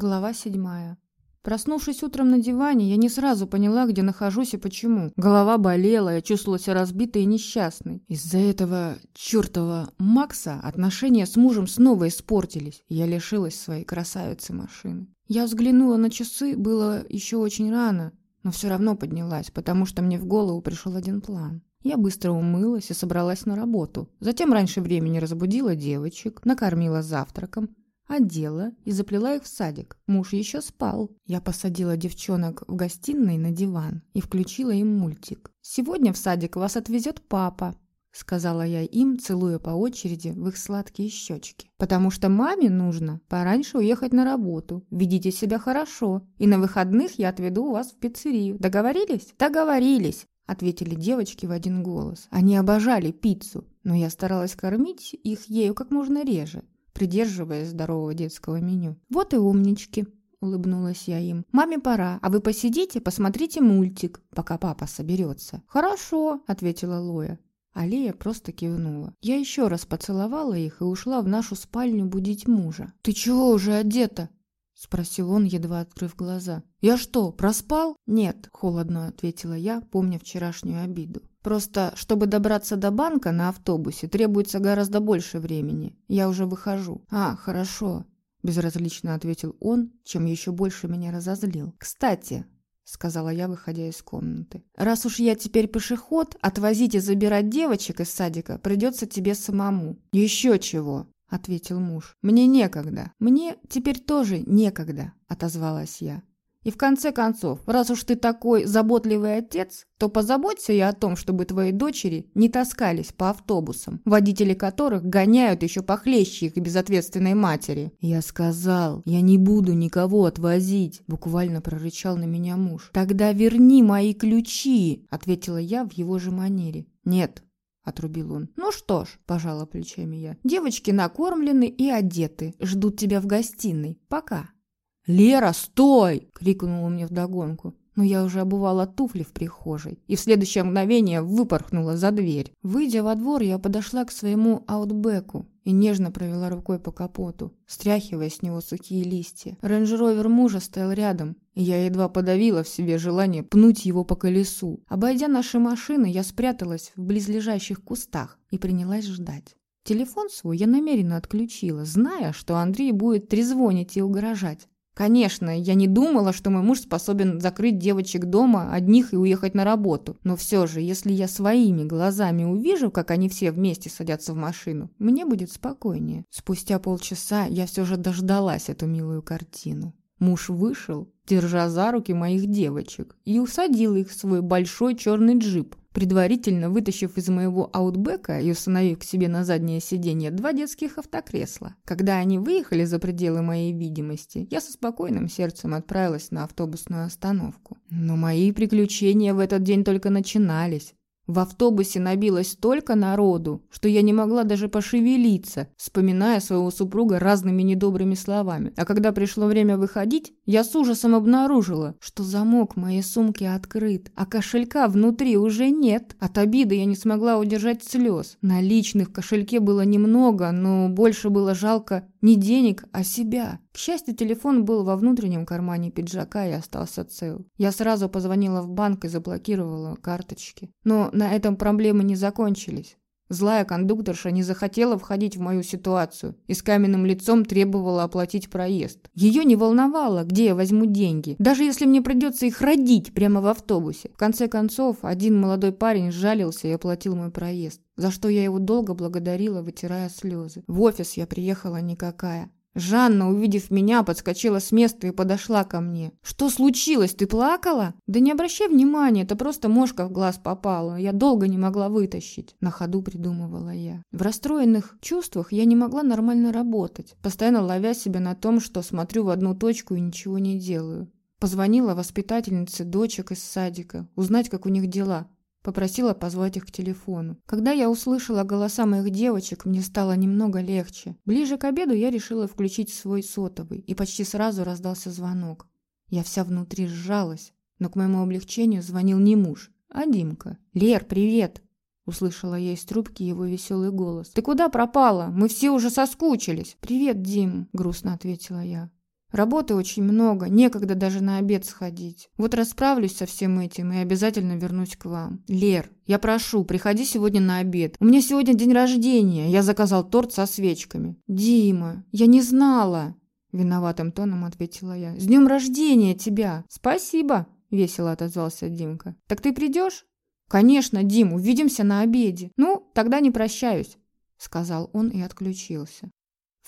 Глава седьмая. Проснувшись утром на диване, я не сразу поняла, где нахожусь и почему. Голова болела, я чувствовала себя разбитой и несчастной. Из-за этого чертова Макса отношения с мужем снова испортились, я лишилась своей красавицы машины. Я взглянула на часы, было еще очень рано, но все равно поднялась, потому что мне в голову пришел один план. Я быстро умылась и собралась на работу. Затем раньше времени разбудила девочек, накормила завтраком, одела и заплела их в садик. Муж еще спал. Я посадила девчонок в гостиной на диван и включила им мультик. «Сегодня в садик вас отвезет папа», — сказала я им, целуя по очереди в их сладкие щечки. «Потому что маме нужно пораньше уехать на работу. Ведите себя хорошо, и на выходных я отведу вас в пиццерию. Договорились?» «Договорились», — ответили девочки в один голос. Они обожали пиццу, но я старалась кормить их ею как можно реже придерживаясь здорового детского меню. «Вот и умнички», — улыбнулась я им. «Маме пора, а вы посидите, посмотрите мультик, пока папа соберется». «Хорошо», — ответила Лоя. Алия просто кивнула. Я еще раз поцеловала их и ушла в нашу спальню будить мужа. «Ты чего уже одета?» — спросил он, едва открыв глаза. «Я что, проспал?» «Нет», — холодно ответила я, помня вчерашнюю обиду. Просто, чтобы добраться до банка на автобусе, требуется гораздо больше времени. Я уже выхожу. А, хорошо. Безразлично ответил он, чем еще больше меня разозлил. Кстати, сказала я, выходя из комнаты. Раз уж я теперь пешеход, отвозить и забирать девочек из садика придется тебе самому. Еще чего? ответил муж. Мне некогда. Мне теперь тоже некогда, отозвалась я. И в конце концов, раз уж ты такой заботливый отец, то позаботься и о том, чтобы твои дочери не таскались по автобусам, водители которых гоняют еще похлеще их безответственной матери. Я сказал, я не буду никого отвозить, буквально прорычал на меня муж. Тогда верни мои ключи, ответила я в его же манере. Нет, отрубил он. «Ну что ж», – пожала плечами я, – «девочки накормлены и одеты, ждут тебя в гостиной. Пока». «Лера, стой!» — крикнула мне вдогонку. Но я уже обувала туфли в прихожей и в следующее мгновение выпорхнула за дверь. Выйдя во двор, я подошла к своему аутбеку и нежно провела рукой по капоту, стряхивая с него сухие листья. Рейндж-ровер мужа стоял рядом, и я едва подавила в себе желание пнуть его по колесу. Обойдя наши машины, я спряталась в близлежащих кустах и принялась ждать. Телефон свой я намеренно отключила, зная, что Андрей будет трезвонить и угрожать. Конечно, я не думала, что мой муж способен закрыть девочек дома одних и уехать на работу. Но все же, если я своими глазами увижу, как они все вместе садятся в машину, мне будет спокойнее. Спустя полчаса я все же дождалась эту милую картину. Муж вышел, держа за руки моих девочек, и усадил их в свой большой черный джип, предварительно вытащив из моего аутбека и установив к себе на заднее сиденье два детских автокресла. Когда они выехали за пределы моей видимости, я со спокойным сердцем отправилась на автобусную остановку. Но мои приключения в этот день только начинались. В автобусе набилось столько народу, что я не могла даже пошевелиться, вспоминая своего супруга разными недобрыми словами. А когда пришло время выходить, я с ужасом обнаружила, что замок моей сумки открыт, а кошелька внутри уже нет. От обиды я не смогла удержать слез. Наличных в кошельке было немного, но больше было жалко не денег, а себя. К счастью, телефон был во внутреннем кармане пиджака и остался цел. Я сразу позвонила в банк и заблокировала карточки. Но на этом проблемы не закончились. Злая кондукторша не захотела входить в мою ситуацию и с каменным лицом требовала оплатить проезд. Ее не волновало, где я возьму деньги, даже если мне придется их родить прямо в автобусе. В конце концов, один молодой парень сжалился и оплатил мой проезд, за что я его долго благодарила, вытирая слезы. В офис я приехала никакая. Жанна, увидев меня, подскочила с места и подошла ко мне. «Что случилось? Ты плакала?» «Да не обращай внимания, это просто мошка в глаз попала. Я долго не могла вытащить». На ходу придумывала я. В расстроенных чувствах я не могла нормально работать, постоянно ловя себя на том, что смотрю в одну точку и ничего не делаю. Позвонила воспитательнице дочек из садика, узнать, как у них дела. Попросила позвать их к телефону. Когда я услышала голоса моих девочек, мне стало немного легче. Ближе к обеду я решила включить свой сотовый, и почти сразу раздался звонок. Я вся внутри сжалась, но к моему облегчению звонил не муж, а Димка. «Лер, привет!» Услышала я из трубки его веселый голос. «Ты куда пропала? Мы все уже соскучились!» «Привет, Дим!» – грустно ответила я. Работы очень много, некогда даже на обед сходить. Вот расправлюсь со всем этим и обязательно вернусь к вам. Лер, я прошу, приходи сегодня на обед. У меня сегодня день рождения, я заказал торт со свечками. Дима, я не знала. Виноватым тоном ответила я. С днем рождения тебя! Спасибо! Весело отозвался Димка. Так ты придешь? Конечно, Дим, увидимся на обеде. Ну, тогда не прощаюсь, сказал он и отключился.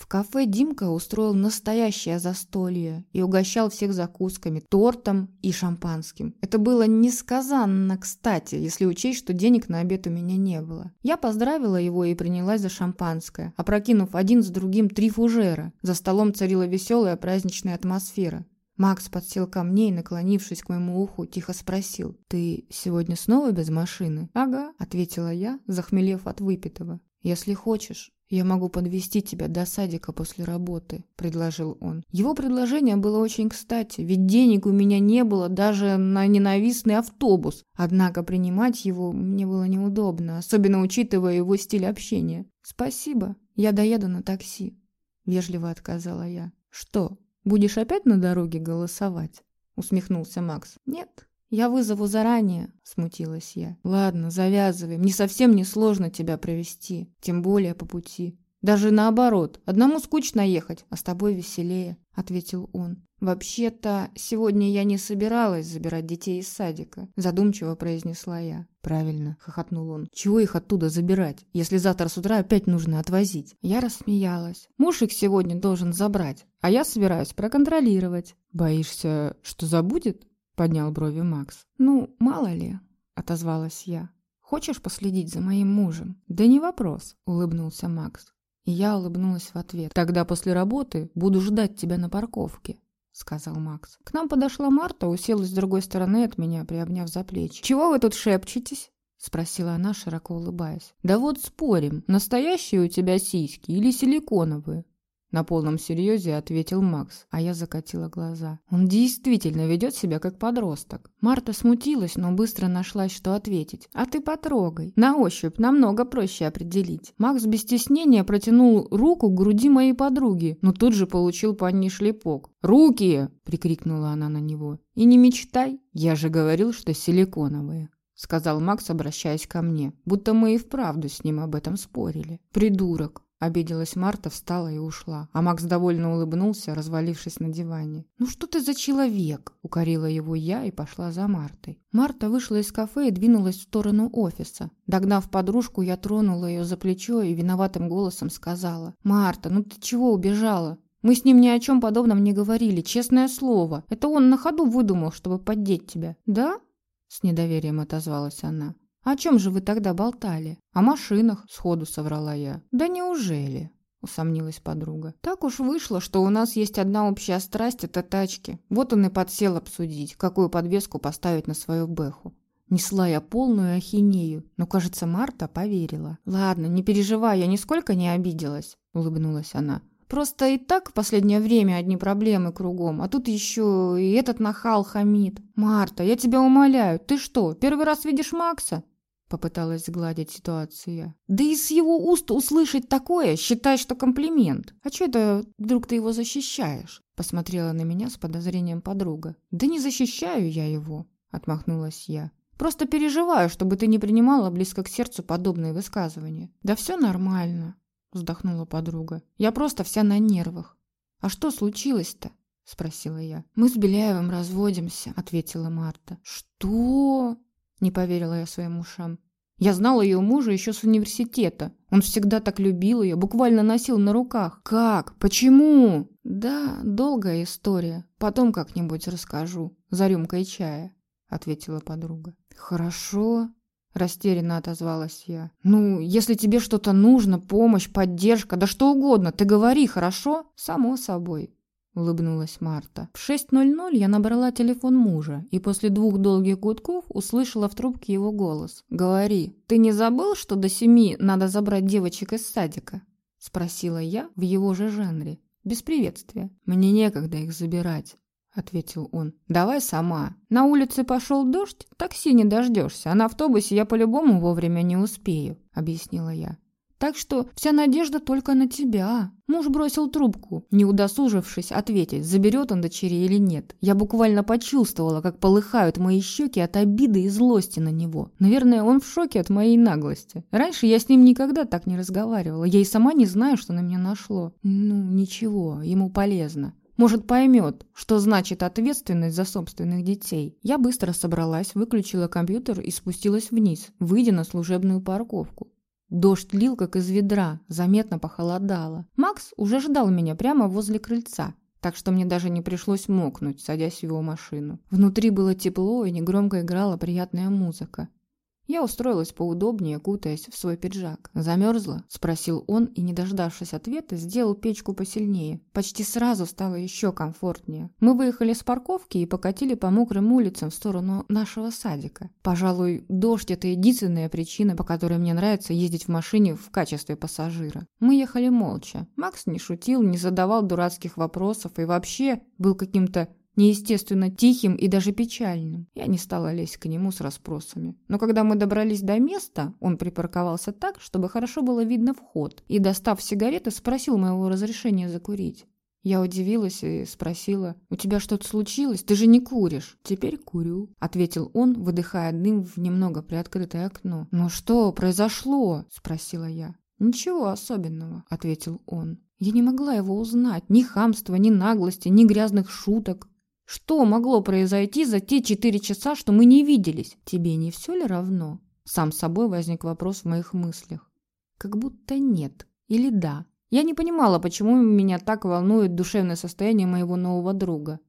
В кафе Димка устроил настоящее застолье и угощал всех закусками, тортом и шампанским. Это было несказанно кстати, если учесть, что денег на обед у меня не было. Я поздравила его и принялась за шампанское, опрокинув один с другим три фужера. За столом царила веселая праздничная атмосфера. Макс подсел ко мне и, наклонившись к моему уху, тихо спросил. «Ты сегодня снова без машины?» «Ага», — ответила я, захмелев от выпитого. «Если хочешь, «Я могу подвести тебя до садика после работы», — предложил он. Его предложение было очень кстати, ведь денег у меня не было даже на ненавистный автобус. Однако принимать его мне было неудобно, особенно учитывая его стиль общения. «Спасибо, я доеду на такси», — вежливо отказала я. «Что, будешь опять на дороге голосовать?» — усмехнулся Макс. «Нет, «Я вызову заранее», — смутилась я. «Ладно, завязывай. Мне совсем не сложно тебя провести, тем более по пути. Даже наоборот, одному скучно ехать, а с тобой веселее», — ответил он. «Вообще-то, сегодня я не собиралась забирать детей из садика», — задумчиво произнесла я. «Правильно», — хохотнул он. «Чего их оттуда забирать, если завтра с утра опять нужно отвозить?» Я рассмеялась. «Муж их сегодня должен забрать, а я собираюсь проконтролировать». «Боишься, что забудет?» Поднял брови Макс. «Ну, мало ли», — отозвалась я. «Хочешь последить за моим мужем?» «Да не вопрос», — улыбнулся Макс. И я улыбнулась в ответ. «Тогда после работы буду ждать тебя на парковке», — сказал Макс. К нам подошла Марта, уселась с другой стороны от меня, приобняв за плечи. «Чего вы тут шепчетесь?» — спросила она, широко улыбаясь. «Да вот спорим, настоящие у тебя сиськи или силиконовые?» На полном серьезе ответил Макс, а я закатила глаза. Он действительно ведет себя как подросток. Марта смутилась, но быстро нашлась, что ответить. «А ты потрогай. На ощупь намного проще определить». Макс без стеснения протянул руку к груди моей подруги, но тут же получил по ней шлепок. «Руки!» – прикрикнула она на него. «И не мечтай. Я же говорил, что силиконовые» сказал Макс, обращаясь ко мне, будто мы и вправду с ним об этом спорили. «Придурок!» Обиделась Марта, встала и ушла. А Макс довольно улыбнулся, развалившись на диване. «Ну что ты за человек?» – укорила его я и пошла за Мартой. Марта вышла из кафе и двинулась в сторону офиса. Догнав подружку, я тронула ее за плечо и виноватым голосом сказала. «Марта, ну ты чего убежала? Мы с ним ни о чем подобном не говорили, честное слово. Это он на ходу выдумал, чтобы поддеть тебя». «Да?» – с недоверием отозвалась она. «О чем же вы тогда болтали?» «О машинах», — сходу соврала я. «Да неужели?» — усомнилась подруга. «Так уж вышло, что у нас есть одна общая страсть — это тачки. Вот он и подсел обсудить, какую подвеску поставить на свою бэху. Несла я полную ахинею, но, кажется, Марта поверила. «Ладно, не переживай, я нисколько не обиделась», — улыбнулась она. «Просто и так в последнее время одни проблемы кругом, а тут еще и этот нахал хамит. Марта, я тебя умоляю, ты что, первый раз видишь Макса?» Попыталась сгладить ситуацию. Да и с его уст услышать такое, считай, что комплимент. А что это вдруг ты его защищаешь? Посмотрела на меня с подозрением подруга. Да не защищаю я его, отмахнулась я. Просто переживаю, чтобы ты не принимала близко к сердцу подобные высказывания. Да все нормально, вздохнула подруга. Я просто вся на нервах. А что случилось-то? спросила я. Мы с Беляевым разводимся, ответила Марта. Что? Не поверила я своим ушам. Я знала ее мужа еще с университета. Он всегда так любил ее, буквально носил на руках. Как? Почему? Да, долгая история. Потом как-нибудь расскажу. За рюмкой чая, ответила подруга. Хорошо, растерянно отозвалась я. Ну, если тебе что-то нужно, помощь, поддержка, да что угодно, ты говори, хорошо? Само собой, — улыбнулась Марта. В 6.00 я набрала телефон мужа и после двух долгих гудков услышала в трубке его голос. «Говори, ты не забыл, что до семи надо забрать девочек из садика?» — спросила я в его же жанре, без приветствия. «Мне некогда их забирать», — ответил он. «Давай сама. На улице пошел дождь, такси не дождешься, а на автобусе я по-любому вовремя не успею», — объяснила я. Так что вся надежда только на тебя. Муж бросил трубку, не удосужившись ответить, заберет он дочерей или нет. Я буквально почувствовала, как полыхают мои щеки от обиды и злости на него. Наверное, он в шоке от моей наглости. Раньше я с ним никогда так не разговаривала. Я и сама не знаю, что на меня нашло. Ну, ничего, ему полезно. Может, поймет, что значит ответственность за собственных детей. Я быстро собралась, выключила компьютер и спустилась вниз, выйдя на служебную парковку. Дождь лил, как из ведра, заметно похолодало. Макс уже ждал меня прямо возле крыльца, так что мне даже не пришлось мокнуть, садясь в его машину. Внутри было тепло и негромко играла приятная музыка. Я устроилась поудобнее, кутаясь в свой пиджак. «Замерзла?» – спросил он и, не дождавшись ответа, сделал печку посильнее. Почти сразу стало еще комфортнее. Мы выехали с парковки и покатили по мокрым улицам в сторону нашего садика. Пожалуй, дождь – это единственная причина, по которой мне нравится ездить в машине в качестве пассажира. Мы ехали молча. Макс не шутил, не задавал дурацких вопросов и вообще был каким-то неестественно тихим и даже печальным. Я не стала лезть к нему с расспросами. Но когда мы добрались до места, он припарковался так, чтобы хорошо было видно вход, и, достав сигареты, спросил моего разрешения закурить. Я удивилась и спросила, «У тебя что-то случилось? Ты же не куришь?» «Теперь курю», — ответил он, выдыхая дым в немного приоткрытое окно. «Ну что произошло?» — спросила я. «Ничего особенного», — ответил он. Я не могла его узнать. Ни хамства, ни наглости, ни грязных шуток. Что могло произойти за те четыре часа, что мы не виделись? Тебе не все ли равно? Сам собой возник вопрос в моих мыслях. Как будто нет. Или да. Я не понимала, почему меня так волнует душевное состояние моего нового друга.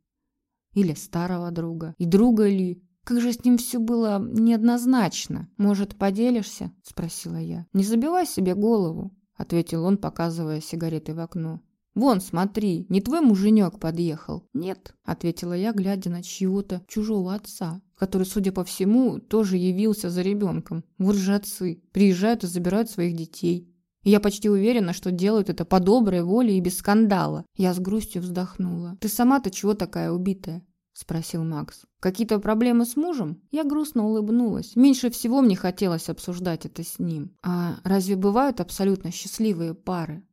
Или старого друга. И друга ли? Как же с ним все было неоднозначно. Может, поделишься? Спросила я. Не забивай себе голову, ответил он, показывая сигареты в окно. «Вон, смотри, не твой муженек подъехал?» «Нет», — ответила я, глядя на чьего-то чужого отца, который, судя по всему, тоже явился за ребенком. Вот же отцы, приезжают и забирают своих детей. И я почти уверена, что делают это по доброй воле и без скандала. Я с грустью вздохнула. «Ты сама-то чего такая убитая?» — спросил Макс. «Какие-то проблемы с мужем?» Я грустно улыбнулась. Меньше всего мне хотелось обсуждать это с ним. А разве бывают абсолютно счастливые пары?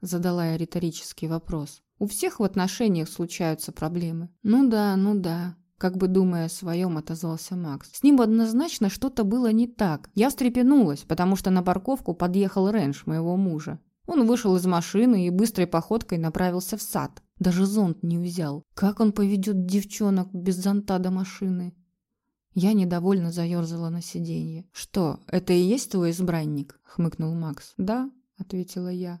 Задала я риторический вопрос. У всех в отношениях случаются проблемы. Ну да, ну да. Как бы думая о своем, отозвался Макс. С ним однозначно что-то было не так. Я встрепенулась, потому что на парковку подъехал Рэнш моего мужа. Он вышел из машины и быстрой походкой направился в сад. Даже зонт не взял. Как он поведет девчонок без зонта до машины? Я недовольно заерзала на сиденье. «Что, это и есть твой избранник?» — хмыкнул Макс. «Да», — ответила я.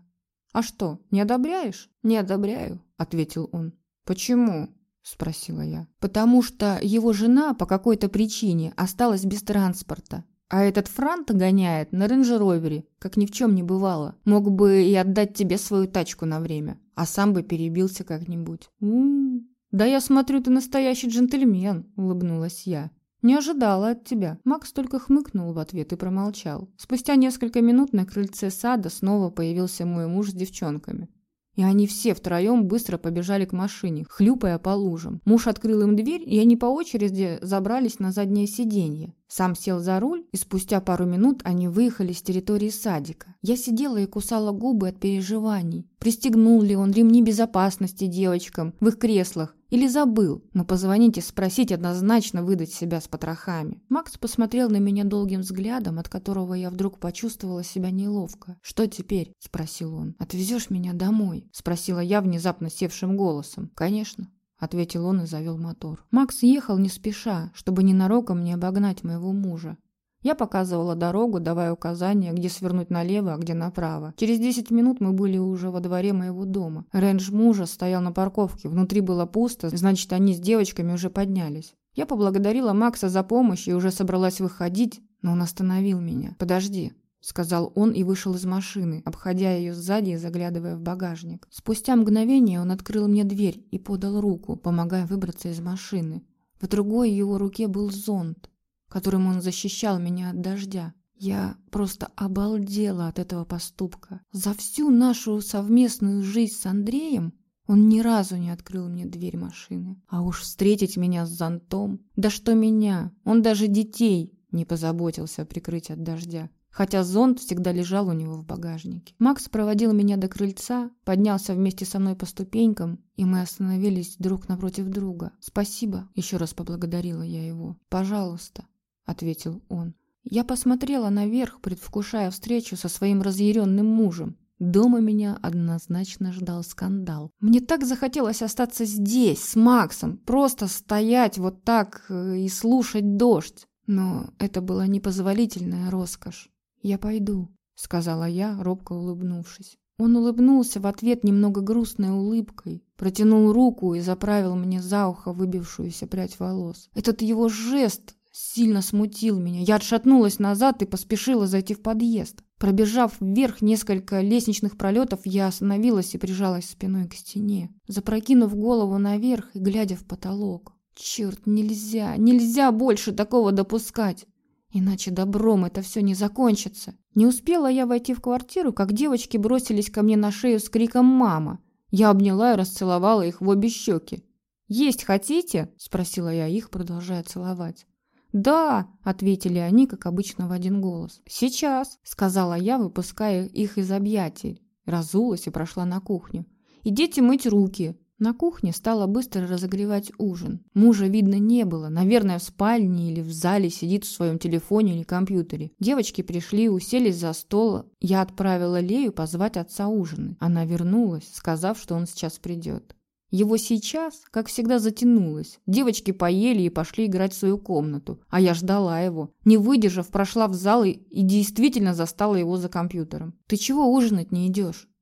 «А что, не одобряешь?» «Не одобряю», — ответил он. «Почему?» — спросила я. «Потому что его жена по какой-то причине осталась без транспорта. А этот Франт гоняет на рейндж-ровере, как ни в чем не бывало. Мог бы и отдать тебе свою тачку на время, а сам бы перебился как-нибудь». «М-м-м, да я смотрю, ты настоящий джентльмен», — улыбнулась я. «Не ожидала от тебя». Макс только хмыкнул в ответ и промолчал. Спустя несколько минут на крыльце сада снова появился мой муж с девчонками. И они все втроем быстро побежали к машине, хлюпая по лужам. Муж открыл им дверь, и они по очереди забрались на заднее сиденье. Сам сел за руль, и спустя пару минут они выехали с территории садика. Я сидела и кусала губы от переживаний. Пристегнул ли он ремни безопасности девочкам в их креслах? Или забыл, но позвонить и спросить однозначно выдать себя с потрохами. Макс посмотрел на меня долгим взглядом, от которого я вдруг почувствовала себя неловко. «Что теперь?» – спросил он. «Отвезешь меня домой?» – спросила я внезапно севшим голосом. «Конечно». — ответил он и завел мотор. Макс ехал не спеша, чтобы ненароком не обогнать моего мужа. Я показывала дорогу, давая указания, где свернуть налево, а где направо. Через 10 минут мы были уже во дворе моего дома. Рейндж мужа стоял на парковке, внутри было пусто, значит, они с девочками уже поднялись. Я поблагодарила Макса за помощь и уже собралась выходить, но он остановил меня. «Подожди», — сказал он и вышел из машины, обходя ее сзади и заглядывая в багажник. Спустя мгновение он открыл мне дверь и подал руку, помогая выбраться из машины. В другой его руке был зонт которым он защищал меня от дождя. Я просто обалдела от этого поступка. За всю нашу совместную жизнь с Андреем он ни разу не открыл мне дверь машины. А уж встретить меня с зонтом... Да что меня, он даже детей не позаботился прикрыть от дождя. Хотя зонт всегда лежал у него в багажнике. Макс проводил меня до крыльца, поднялся вместе со мной по ступенькам, и мы остановились друг напротив друга. «Спасибо», — еще раз поблагодарила я его. «Пожалуйста», — ответил он. Я посмотрела наверх, предвкушая встречу со своим разъяренным мужем. Дома меня однозначно ждал скандал. Мне так захотелось остаться здесь, с Максом, просто стоять вот так э, и слушать дождь. Но это была непозволительная роскошь. «Я пойду», — сказала я, робко улыбнувшись. Он улыбнулся в ответ немного грустной улыбкой, протянул руку и заправил мне за ухо выбившуюся прядь волос. Этот его жест сильно смутил меня. Я отшатнулась назад и поспешила зайти в подъезд. Пробежав вверх несколько лестничных пролетов, я остановилась и прижалась спиной к стене, запрокинув голову наверх и глядя в потолок. Черт, нельзя, нельзя больше такого допускать. Иначе добром это все не закончится. Не успела я войти в квартиру, как девочки бросились ко мне на шею с криком «Мама!». Я обняла и расцеловала их в обе щеки. «Есть хотите?» – спросила я их, продолжая целовать. «Да», — ответили они, как обычно, в один голос. «Сейчас», — сказала я, выпуская их из объятий. Разулась и прошла на кухню. «Идите мыть руки». На кухне стала быстро разогревать ужин. Мужа видно не было. Наверное, в спальне или в зале сидит в своем телефоне или компьютере. Девочки пришли, уселись за стол. Я отправила Лею позвать отца ужинать. Она вернулась, сказав, что он сейчас придет. Его сейчас, как всегда, затянулось. Девочки поели и пошли играть в свою комнату, а я ждала его. Не выдержав, прошла в зал и, и действительно застала его за компьютером. «Ты чего ужинать не идешь?» –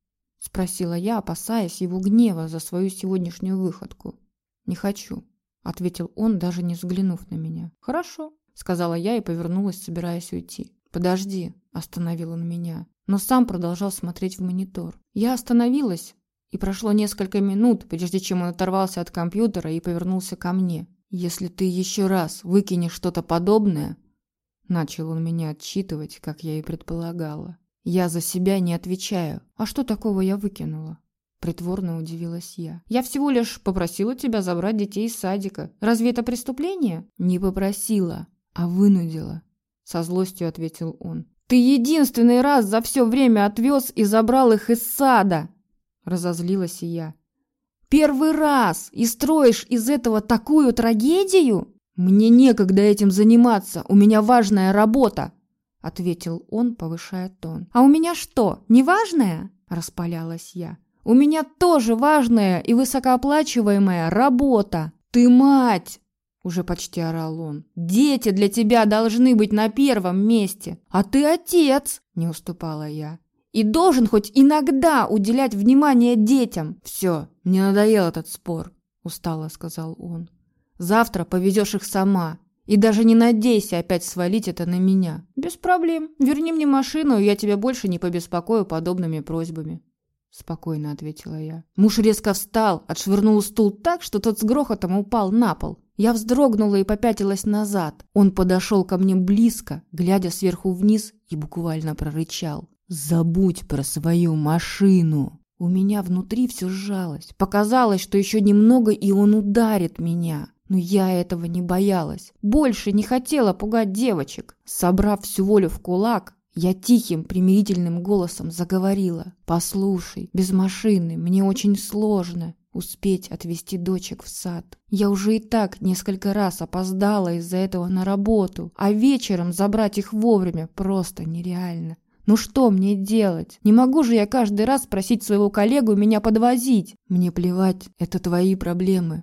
спросила я, опасаясь его гнева за свою сегодняшнюю выходку. «Не хочу», – ответил он, даже не взглянув на меня. «Хорошо», – сказала я и повернулась, собираясь уйти. «Подожди», – остановил он меня, но сам продолжал смотреть в монитор. Я остановилась, и прошло несколько минут, прежде чем он оторвался от компьютера и повернулся ко мне. «Если ты еще раз выкинешь что-то подобное...» Начал он меня отчитывать, как я и предполагала. «Я за себя не отвечаю. А что такого я выкинула?» Притворно удивилась я. «Я всего лишь попросила тебя забрать детей из садика. Разве это преступление?» «Не попросила, а вынудила», — со злостью ответил он. «Ты единственный раз за все время отвез и забрал их из сада!» Разозлилась и я. «Первый раз! И строишь из этого такую трагедию?» «Мне некогда этим заниматься, у меня важная работа!» Ответил он, повышая тон. «А у меня что, не важная?» Распалялась я. «У меня тоже важная и высокооплачиваемая работа!» «Ты мать!» Уже почти орал он. «Дети для тебя должны быть на первом месте, а ты отец!» Не уступала я и должен хоть иногда уделять внимание детям. Все, мне надоел этот спор, устало сказал он. Завтра повезешь их сама. И даже не надейся опять свалить это на меня. Без проблем. Верни мне машину, и я тебя больше не побеспокою подобными просьбами. Спокойно ответила я. Муж резко встал, отшвырнул стул так, что тот с грохотом упал на пол. Я вздрогнула и попятилась назад. Он подошел ко мне близко, глядя сверху вниз, и буквально прорычал. Забудь про свою машину. У меня внутри все сжалось. Показалось, что еще немного, и он ударит меня. Но я этого не боялась. Больше не хотела пугать девочек. Собрав всю волю в кулак, я тихим, примирительным голосом заговорила. «Послушай, без машины мне очень сложно успеть отвезти дочек в сад. Я уже и так несколько раз опоздала из-за этого на работу, а вечером забрать их вовремя просто нереально. Ну что мне делать? Не могу же я каждый раз просить своего коллегу меня подвозить. Мне плевать, это твои проблемы.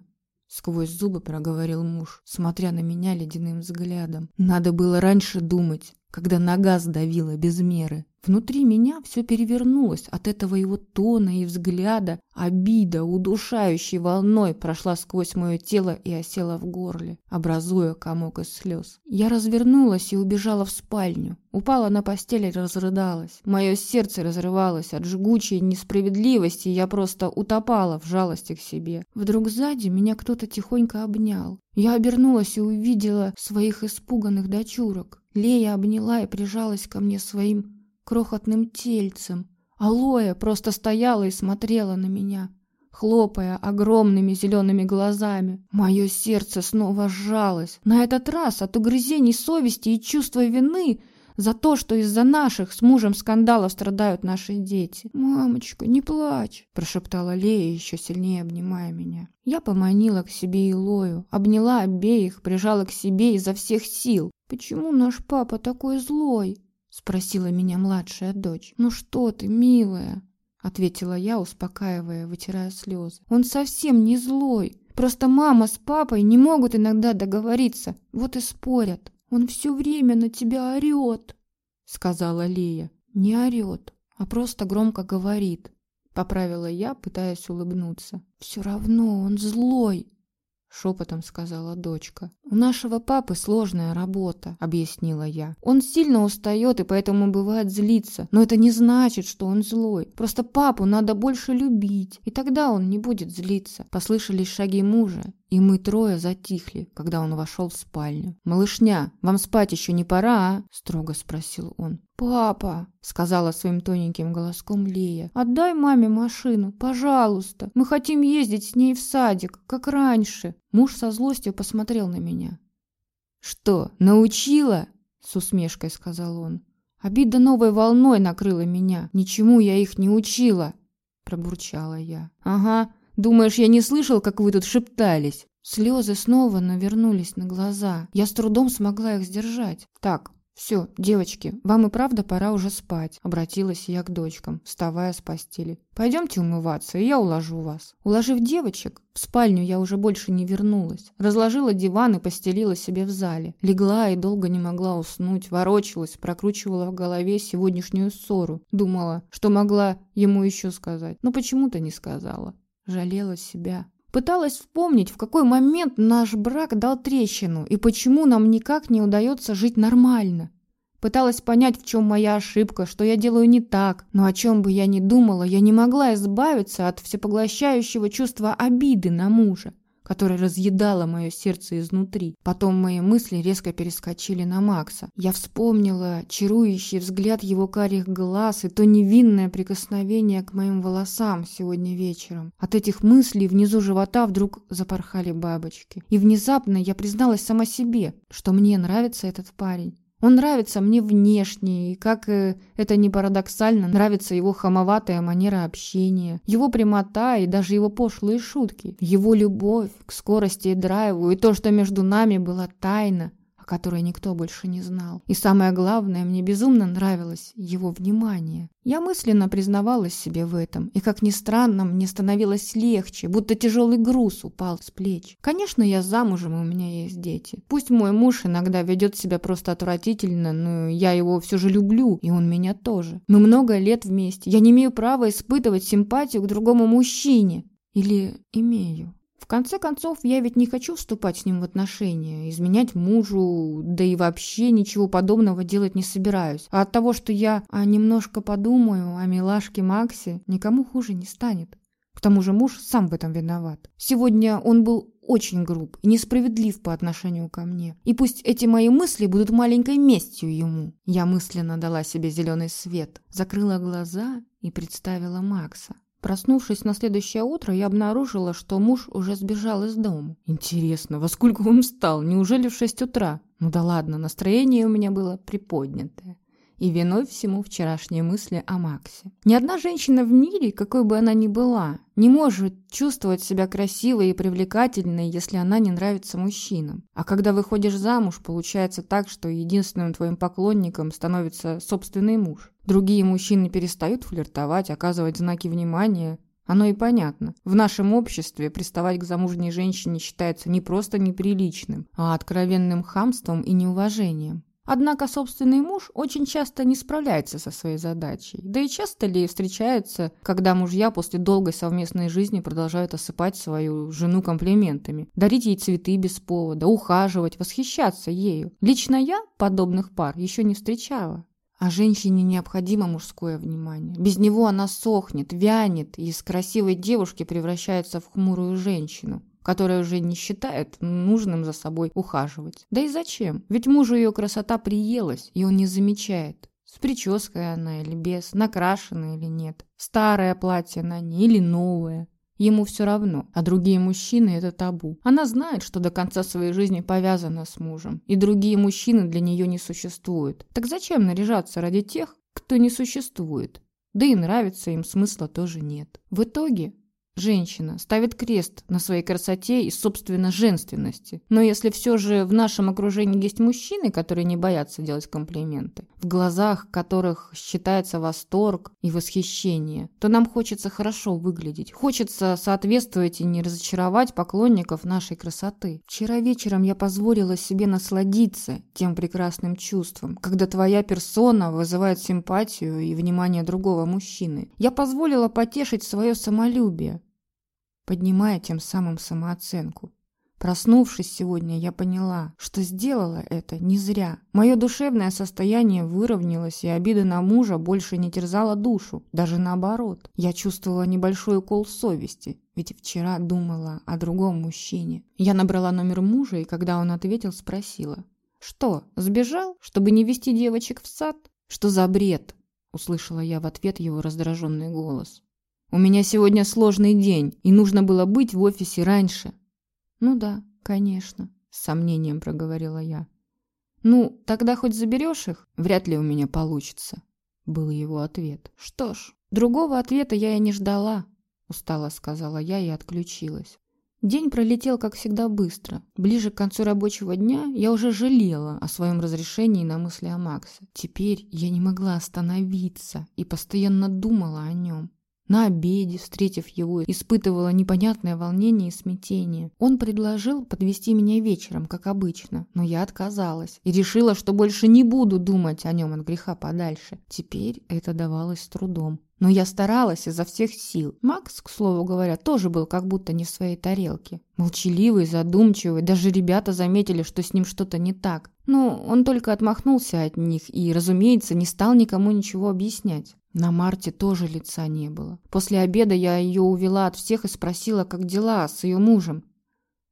Сквозь зубы проговорил муж, смотря на меня ледяным взглядом. Надо было раньше думать, когда нога сдавила без меры. Внутри меня все перевернулось от этого его тона и взгляда. Обида, удушающей волной, прошла сквозь мое тело и осела в горле, образуя комок из слез. Я развернулась и убежала в спальню. Упала на постель и разрыдалась. Мое сердце разрывалось от жгучей несправедливости, и я просто утопала в жалости к себе. Вдруг сзади меня кто-то тихонько обнял. Я обернулась и увидела своих испуганных дочурок. Лея обняла и прижалась ко мне своим крохотным тельцем. Алоэ просто стояла и смотрела на меня, хлопая огромными зелеными глазами. Мое сердце снова сжалось. На этот раз от угрызений совести и чувства вины За то, что из-за наших с мужем скандалов страдают наши дети. «Мамочка, не плачь!» – прошептала Лея, еще сильнее обнимая меня. Я поманила к себе Илою, обняла обеих, прижала к себе изо всех сил. «Почему наш папа такой злой?» – спросила меня младшая дочь. «Ну что ты, милая?» – ответила я, успокаивая, вытирая слезы. «Он совсем не злой. Просто мама с папой не могут иногда договориться, вот и спорят. Он все время на тебя орет, сказала Лея. Не орет, а просто громко говорит. Поправила я, пытаясь улыбнуться. Все равно он злой, шепотом сказала дочка. «У нашего папы сложная работа», — объяснила я. «Он сильно устает и поэтому бывает злиться, но это не значит, что он злой. Просто папу надо больше любить, и тогда он не будет злиться». Послышались шаги мужа, и мы трое затихли, когда он вошел в спальню. «Малышня, вам спать еще не пора, а?» – строго спросил он. «Папа», – сказала своим тоненьким голоском Лея, – «отдай маме машину, пожалуйста. Мы хотим ездить с ней в садик, как раньше». Муж со злостью посмотрел на меня. «Что, научила?» – с усмешкой сказал он. «Обида новой волной накрыла меня. Ничему я их не учила», – пробурчала я. «Ага, Думаешь, я не слышал, как вы тут шептались?» Слезы снова навернулись на глаза. Я с трудом смогла их сдержать. «Так, все, девочки, вам и правда пора уже спать», — обратилась я к дочкам, вставая с постели. «Пойдемте умываться, и я уложу вас». Уложив девочек, в спальню я уже больше не вернулась. Разложила диван и постелила себе в зале. Легла и долго не могла уснуть, ворочалась, прокручивала в голове сегодняшнюю ссору. Думала, что могла ему еще сказать, но почему-то не сказала. Жалела себя. Пыталась вспомнить, в какой момент наш брак дал трещину и почему нам никак не удается жить нормально. Пыталась понять, в чем моя ошибка, что я делаю не так. Но о чем бы я ни думала, я не могла избавиться от всепоглощающего чувства обиды на мужа которая разъедала мое сердце изнутри. Потом мои мысли резко перескочили на Макса. Я вспомнила чарующий взгляд его карих глаз и то невинное прикосновение к моим волосам сегодня вечером. От этих мыслей внизу живота вдруг запорхали бабочки. И внезапно я призналась сама себе, что мне нравится этот парень. Он нравится мне внешне, и, как э, это ни парадоксально, нравится его хамоватая манера общения, его прямота и даже его пошлые шутки, его любовь к скорости и драйву, и то, что между нами была тайна, о которой никто больше не знал. И самое главное, мне безумно нравилось его внимание. Я мысленно признавалась себе в этом, и, как ни странно, мне становилось легче, будто тяжелый груз упал с плеч. Конечно, я замужем, и у меня есть дети. Пусть мой муж иногда ведет себя просто отвратительно, но я его все же люблю, и он меня тоже. Мы много лет вместе. Я не имею права испытывать симпатию к другому мужчине. Или имею. В конце концов, я ведь не хочу вступать с ним в отношения, изменять мужу, да и вообще ничего подобного делать не собираюсь. А от того, что я а немножко подумаю о милашке Максе, никому хуже не станет. К тому же муж сам в этом виноват. Сегодня он был очень груб и несправедлив по отношению ко мне. И пусть эти мои мысли будут маленькой местью ему. Я мысленно дала себе зеленый свет, закрыла глаза и представила Макса. Проснувшись на следующее утро, я обнаружила, что муж уже сбежал из дома. Интересно, во сколько он встал? Неужели в шесть утра? Ну да ладно, настроение у меня было приподнятое и виной всему вчерашние мысли о Максе. Ни одна женщина в мире, какой бы она ни была, не может чувствовать себя красивой и привлекательной, если она не нравится мужчинам. А когда выходишь замуж, получается так, что единственным твоим поклонником становится собственный муж. Другие мужчины перестают флиртовать, оказывать знаки внимания, оно и понятно. В нашем обществе приставать к замужней женщине считается не просто неприличным, а откровенным хамством и неуважением. Однако собственный муж очень часто не справляется со своей задачей. Да и часто ли встречается, когда мужья после долгой совместной жизни продолжают осыпать свою жену комплиментами, дарить ей цветы без повода, ухаживать, восхищаться ею. Лично я подобных пар еще не встречала. А женщине необходимо мужское внимание. Без него она сохнет, вянет и из красивой девушки превращается в хмурую женщину которая уже не считает нужным за собой ухаживать. Да и зачем? Ведь мужу ее красота приелась, и он не замечает. С прической она или без, накрашена или нет, старое платье на ней или новое. Ему все равно, а другие мужчины – это табу. Она знает, что до конца своей жизни повязана с мужем, и другие мужчины для нее не существуют. Так зачем наряжаться ради тех, кто не существует? Да и нравится им смысла тоже нет. В итоге Женщина ставит крест на своей красоте и, собственно, женственности. Но если все же в нашем окружении есть мужчины, которые не боятся делать комплименты, в глазах которых считается восторг и восхищение, то нам хочется хорошо выглядеть. Хочется соответствовать и не разочаровать поклонников нашей красоты. Вчера вечером я позволила себе насладиться тем прекрасным чувством, когда твоя персона вызывает симпатию и внимание другого мужчины. Я позволила потешить свое самолюбие, поднимая тем самым самооценку. Проснувшись сегодня, я поняла, что сделала это не зря. Мое душевное состояние выровнялось, и обида на мужа больше не терзала душу. Даже наоборот. Я чувствовала небольшой укол совести, ведь вчера думала о другом мужчине. Я набрала номер мужа, и когда он ответил, спросила. «Что, сбежал, чтобы не вести девочек в сад? Что за бред?» Услышала я в ответ его раздраженный голос. У меня сегодня сложный день, и нужно было быть в офисе раньше. Ну да, конечно, с сомнением проговорила я. Ну, тогда хоть заберешь их? Вряд ли у меня получится, был его ответ. Что ж, другого ответа я и не ждала, устало сказала я и отключилась. День пролетел, как всегда, быстро. Ближе к концу рабочего дня я уже жалела о своем разрешении на мысли о Максе. Теперь я не могла остановиться и постоянно думала о нем. На обеде, встретив его, испытывала непонятное волнение и смятение. Он предложил подвести меня вечером, как обычно, но я отказалась и решила, что больше не буду думать о нем от греха подальше. Теперь это давалось с трудом. Но я старалась изо всех сил. Макс, к слову говоря, тоже был как будто не в своей тарелке. Молчаливый, задумчивый, даже ребята заметили, что с ним что-то не так. Но он только отмахнулся от них и, разумеется, не стал никому ничего объяснять. На Марте тоже лица не было. После обеда я ее увела от всех и спросила, как дела с ее мужем.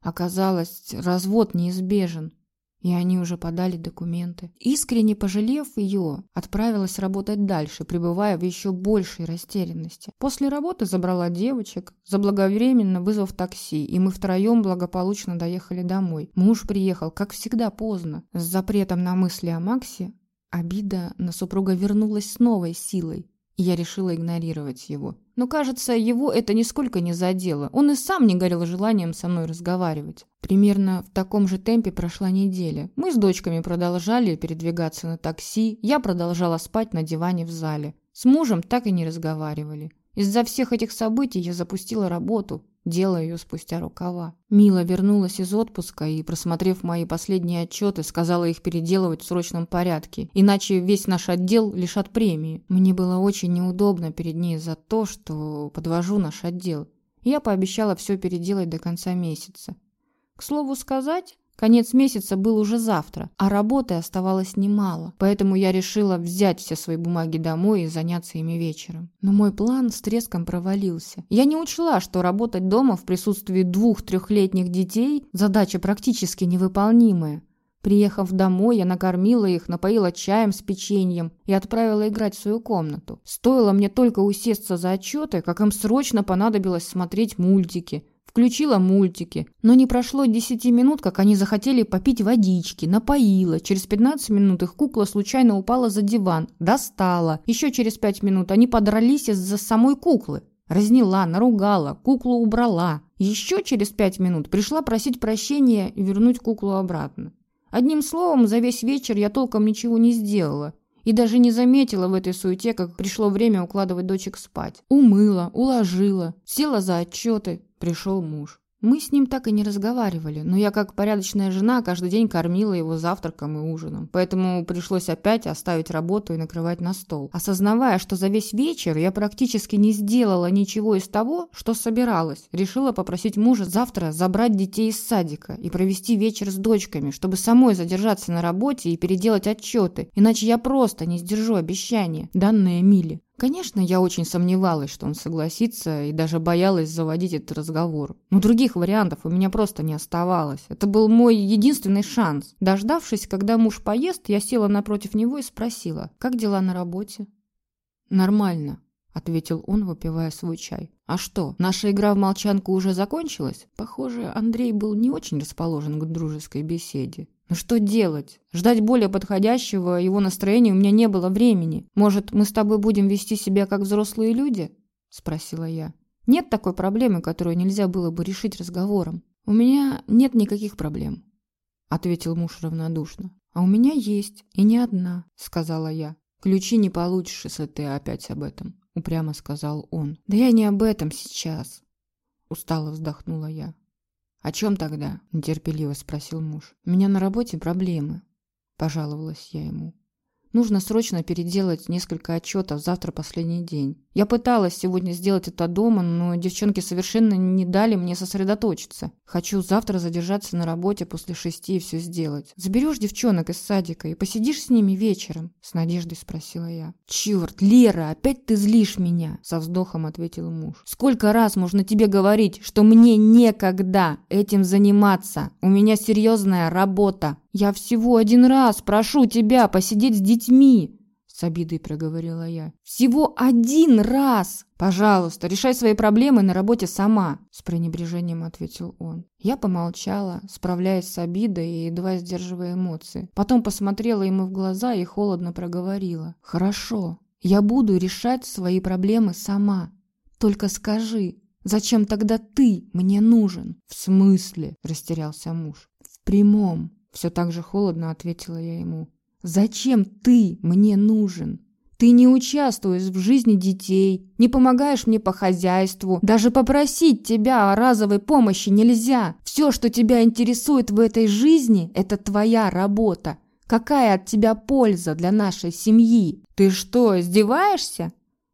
Оказалось, развод неизбежен, и они уже подали документы. Искренне пожалев ее, отправилась работать дальше, пребывая в еще большей растерянности. После работы забрала девочек, заблаговременно вызвав такси, и мы втроем благополучно доехали домой. Муж приехал, как всегда, поздно. С запретом на мысли о Максе обида на супруга вернулась с новой силой я решила игнорировать его. Но, кажется, его это нисколько не задело. Он и сам не горел желанием со мной разговаривать. Примерно в таком же темпе прошла неделя. Мы с дочками продолжали передвигаться на такси, я продолжала спать на диване в зале. С мужем так и не разговаривали. Из-за всех этих событий я запустила работу, делая ее спустя рукава. Мила вернулась из отпуска и, просмотрев мои последние отчеты, сказала их переделывать в срочном порядке, иначе весь наш отдел лишат премии. Мне было очень неудобно перед ней за то, что подвожу наш отдел. Я пообещала все переделать до конца месяца. К слову сказать, Конец месяца был уже завтра, а работы оставалось немало, поэтому я решила взять все свои бумаги домой и заняться ими вечером. Но мой план с треском провалился. Я не учла, что работать дома в присутствии двух трехлетних детей – задача практически невыполнимая. Приехав домой, я накормила их, напоила чаем с печеньем и отправила играть в свою комнату. Стоило мне только усесться за отчеты, как им срочно понадобилось смотреть мультики. Включила мультики, но не прошло 10 минут, как они захотели попить водички, напоила. Через 15 минут их кукла случайно упала за диван, достала. Еще через 5 минут они подрались из-за самой куклы. Разняла, наругала, куклу убрала. Еще через 5 минут пришла просить прощения и вернуть куклу обратно. Одним словом, за весь вечер я толком ничего не сделала. И даже не заметила в этой суете, как пришло время укладывать дочек спать. Умыла, уложила, села за отчеты, Пришел муж. Мы с ним так и не разговаривали, но я, как порядочная жена, каждый день кормила его завтраком и ужином. Поэтому пришлось опять оставить работу и накрывать на стол. Осознавая, что за весь вечер я практически не сделала ничего из того, что собиралась, решила попросить мужа завтра забрать детей из садика и провести вечер с дочками, чтобы самой задержаться на работе и переделать отчеты, иначе я просто не сдержу обещания, данное Миле. Конечно, я очень сомневалась, что он согласится, и даже боялась заводить этот разговор. Но других вариантов у меня просто не оставалось. Это был мой единственный шанс. Дождавшись, когда муж поест, я села напротив него и спросила, как дела на работе? «Нормально», ответил он, выпивая свой чай. А что, наша игра в молчанку уже закончилась? Похоже, Андрей был не очень расположен к дружеской беседе. Но что делать? Ждать более подходящего его настроения у меня не было времени. Может, мы с тобой будем вести себя как взрослые люди? спросила я. Нет такой проблемы, которую нельзя было бы решить разговором. У меня нет никаких проблем, ответил муж равнодушно. А у меня есть, и не одна, сказала я. Ключи не получишь, если ты опять об этом, упрямо сказал он. Да я не об этом сейчас, устало вздохнула я. «О чем тогда?» – нетерпеливо спросил муж. «У меня на работе проблемы», – пожаловалась я ему. Нужно срочно переделать несколько отчетов, завтра последний день. Я пыталась сегодня сделать это дома, но девчонки совершенно не дали мне сосредоточиться. Хочу завтра задержаться на работе после шести и все сделать. Заберешь девчонок из садика и посидишь с ними вечером? С надеждой спросила я. Черт, Лера, опять ты злишь меня, со вздохом ответил муж. Сколько раз можно тебе говорить, что мне некогда этим заниматься? У меня серьезная работа. «Я всего один раз прошу тебя посидеть с детьми!» С обидой проговорила я. «Всего один раз! Пожалуйста, решай свои проблемы на работе сама!» С пренебрежением ответил он. Я помолчала, справляясь с обидой и едва сдерживая эмоции. Потом посмотрела ему в глаза и холодно проговорила. «Хорошо, я буду решать свои проблемы сама. Только скажи, зачем тогда ты мне нужен?» «В смысле?» – растерялся муж. «В прямом. Все так же холодно ответила я ему. «Зачем ты мне нужен? Ты не участвуешь в жизни детей, не помогаешь мне по хозяйству, даже попросить тебя о разовой помощи нельзя. Все, что тебя интересует в этой жизни, это твоя работа. Какая от тебя польза для нашей семьи? Ты что, издеваешься?»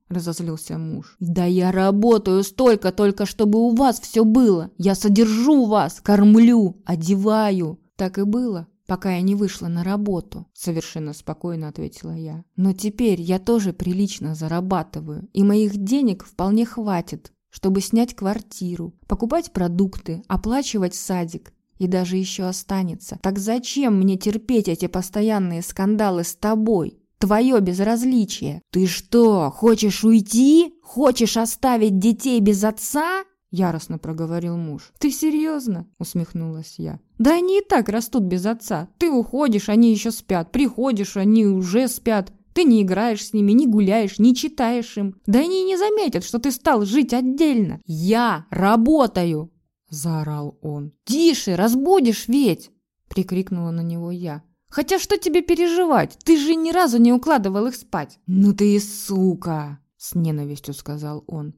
Разозлился муж. «Да я работаю столько только, чтобы у вас все было. Я содержу вас, кормлю, одеваю. Так и было, пока я не вышла на работу, совершенно спокойно ответила я. Но теперь я тоже прилично зарабатываю, и моих денег вполне хватит, чтобы снять квартиру, покупать продукты, оплачивать садик, и даже еще останется. Так зачем мне терпеть эти постоянные скандалы с тобой? Твое безразличие. Ты что, хочешь уйти? Хочешь оставить детей без отца? Яростно проговорил муж. «Ты серьезно?» – усмехнулась я. «Да они и так растут без отца. Ты уходишь, они еще спят. Приходишь, они уже спят. Ты не играешь с ними, не гуляешь, не читаешь им. Да они и не заметят, что ты стал жить отдельно. Я работаю!» – заорал он. «Тише, разбудишь ведь!» – прикрикнула на него я. «Хотя что тебе переживать? Ты же ни разу не укладывал их спать!» «Ну ты и сука!» – с ненавистью сказал он.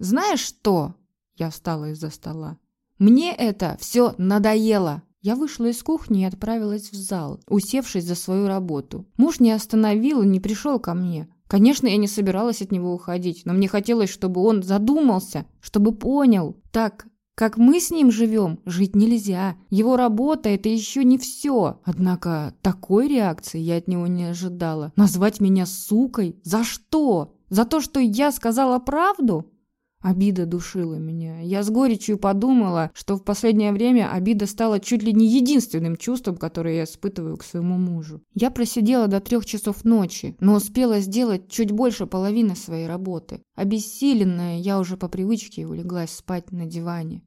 «Знаешь что?» Я встала из-за стола. «Мне это все надоело!» Я вышла из кухни и отправилась в зал, усевшись за свою работу. Муж не остановил и не пришел ко мне. Конечно, я не собиралась от него уходить, но мне хотелось, чтобы он задумался, чтобы понял. Так, как мы с ним живем, жить нельзя. Его работа – это еще не все. Однако такой реакции я от него не ожидала. Назвать меня сукой? За что? За то, что я сказала правду? Обида душила меня. Я с горечью подумала, что в последнее время обида стала чуть ли не единственным чувством, которое я испытываю к своему мужу. Я просидела до трех часов ночи, но успела сделать чуть больше половины своей работы. Обессиленная, я уже по привычке улеглась спать на диване.